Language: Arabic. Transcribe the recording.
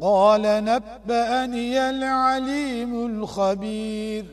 قال نبأني العليم الخبير.